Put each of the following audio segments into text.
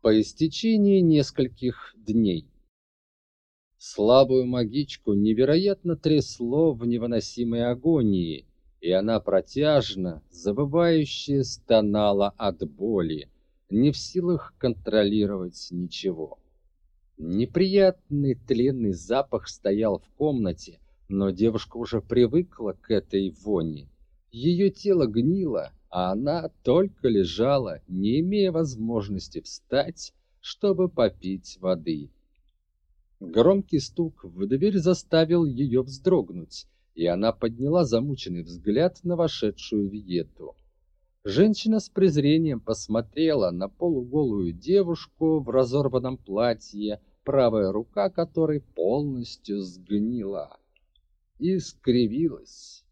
по истечении нескольких дней. Слабую магичку невероятно трясло в невыносимой агонии, и она протяжно, забывающе стонала от боли, не в силах контролировать ничего. Неприятный тленный запах стоял в комнате, но девушка уже привыкла к этой вони. Ее тело гнило, а она только лежала, не имея возможности встать, чтобы попить воды. Громкий стук в дверь заставил ее вздрогнуть, и она подняла замученный взгляд на вошедшую Виету. Женщина с презрением посмотрела на полуголую девушку в разорванном платье, правая рука которой полностью сгнила, и скривилась.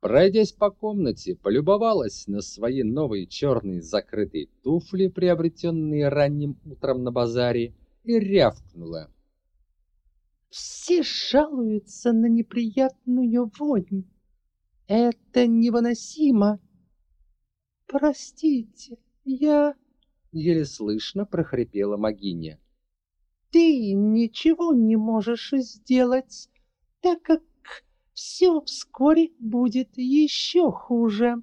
Пройдясь по комнате, полюбовалась на свои новые черные закрытые туфли, приобретенные ранним утром на базаре, и рявкнула. Все жалуются на неприятную вонь. Это невыносимо. Простите, я... Еле слышно прохрипела Магиня. Ты ничего не можешь сделать, так как все вскоре будет еще хуже.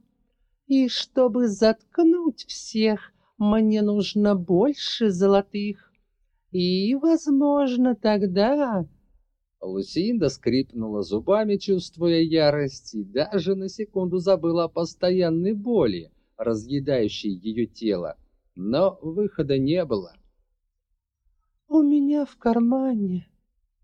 И чтобы заткнуть всех, мне нужно больше золотых. И, возможно, тогда Лусинда скрипнула зубами, чувствуя ярость, и даже на секунду забыла о постоянной боли, разъедающей ее тело. Но выхода не было. «У меня в кармане», —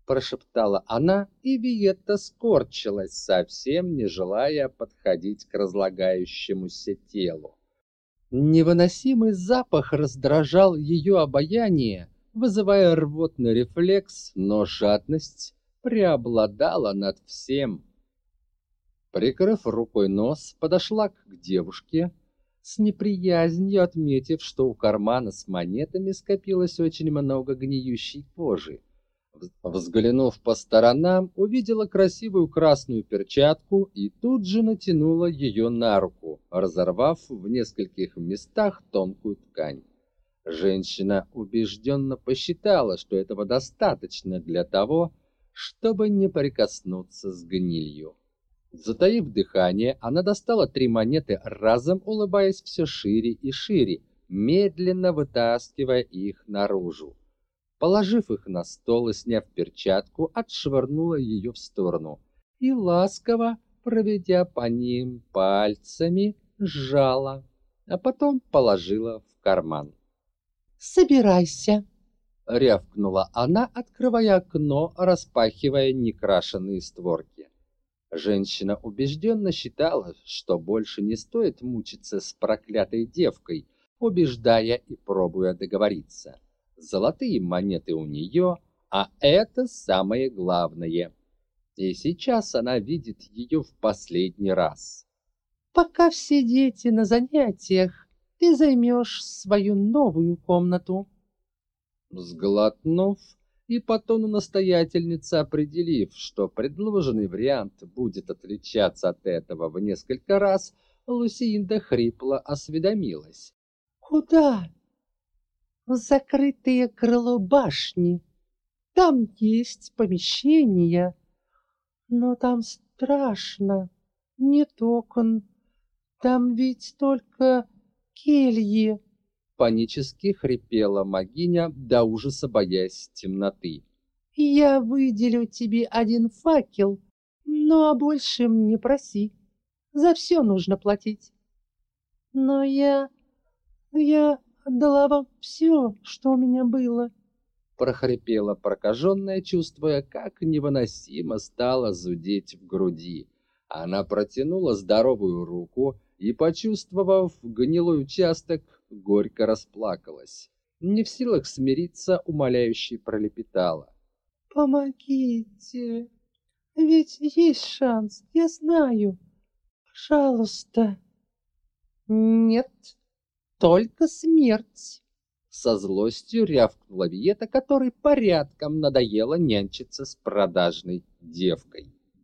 прошептала она, и Виетта скорчилась, совсем не желая подходить к разлагающемуся телу. Невыносимый запах раздражал ее обаяние, вызывая рвотный рефлекс, но жадность преобладала над всем. Прикрыв рукой нос, подошла к девушке, с неприязнью отметив, что у кармана с монетами скопилось очень много гниющей кожи. Взглянув по сторонам, увидела красивую красную перчатку и тут же натянула ее на руку, разорвав в нескольких местах тонкую ткань. Женщина убежденно посчитала, что этого достаточно для того, чтобы не прикоснуться с гнилью. Затаив дыхание, она достала три монеты, разом улыбаясь все шире и шире, медленно вытаскивая их наружу. Положив их на стол и сняв перчатку, отшвырнула ее в сторону и ласково, проведя по ним пальцами, сжала, а потом положила в карман. «Собирайся!» — рявкнула она, открывая окно, распахивая некрашенные створки. Женщина убежденно считала, что больше не стоит мучиться с проклятой девкой, убеждая и пробуя договориться. Золотые монеты у нее, а это самое главное. И сейчас она видит ее в последний раз. «Пока все дети на занятиях, ты займешь свою новую комнату». Сглотнув и по тону настоятельницы определив, что предложенный вариант будет отличаться от этого в несколько раз, Лусинда хрипло осведомилась. «Куда?» «В закрытое крыло башни. Там есть помещение, но там страшно. Нет окон. Там ведь только кельи» панически хрипела Магиня, до ужаса боясь темноты. «Я выделю тебе один факел, но о большем не проси. За все нужно платить. Но я... я отдала вам все, что у меня было». Прохрипела прокаженная, чувствуя, как невыносимо стало зудеть в груди. Она протянула здоровую руку и, почувствовав гнилой участок, горько расплакалась. Не в силах смириться, умоляюще пролепетала. «Помогите! Ведь есть шанс, я знаю. Пожалуйста!» «Нет, только смерть!» Со злостью рявкнула Виета, которой порядком надоело нянчиться с продажной девкой.